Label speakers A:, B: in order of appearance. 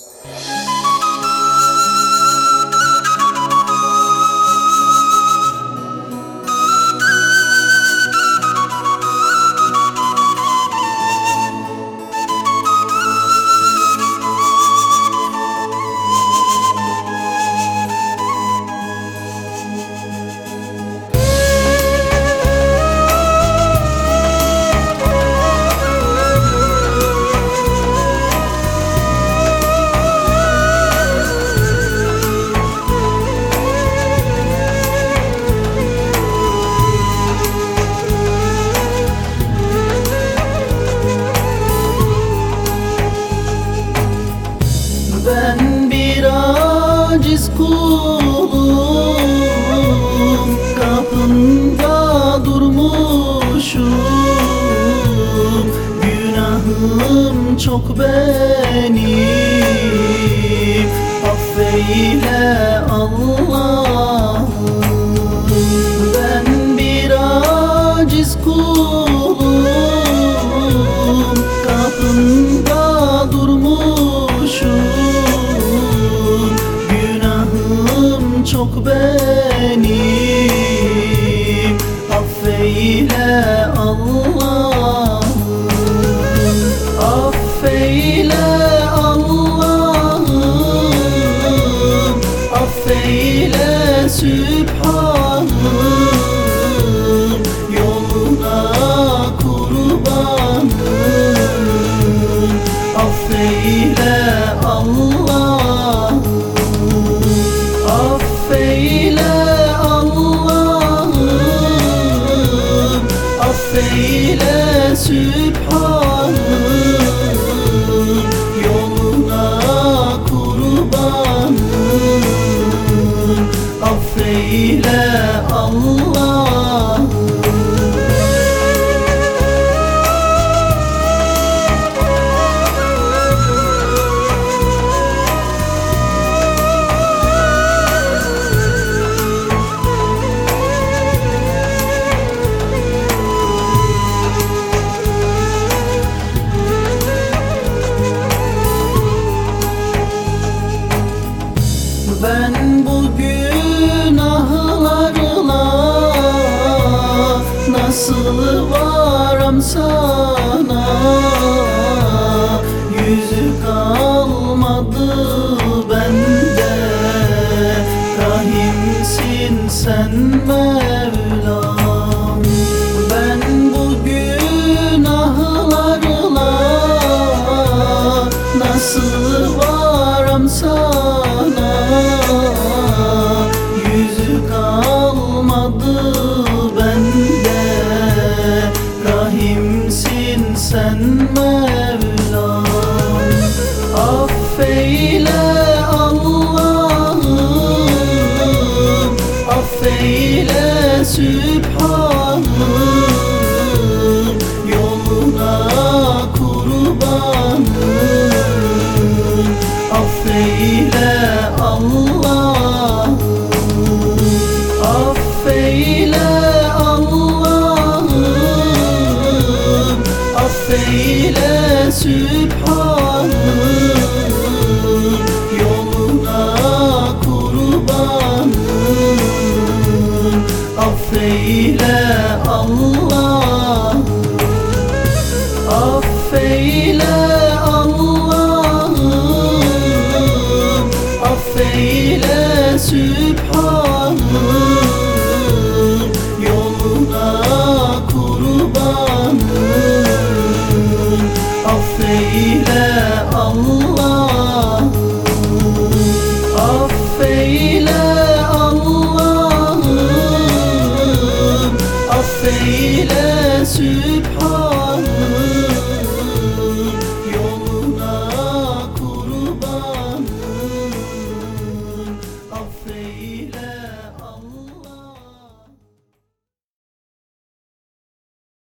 A: Ben Çok benim Affeyle Allah'ım. Ben bir aciz kulum. Kapında durmuşum. Günahım çok benim Affeyle Allah'ım Affeyle Allah'ım Affeyle Sübhanım Yoluna kurbanım Affeyle nasıl varım sana? Yüzü kalmadı bende. Rahimsin sen Mevlam sen Mevlam Affeyle Allah'ım. Affeyle Sübhanım. Yoluna kurbanım ile Allah Affeyle Allah'ım. Affeyle Sübhanım. Yoluna kurbanım. Affeyle Allah Affeyle to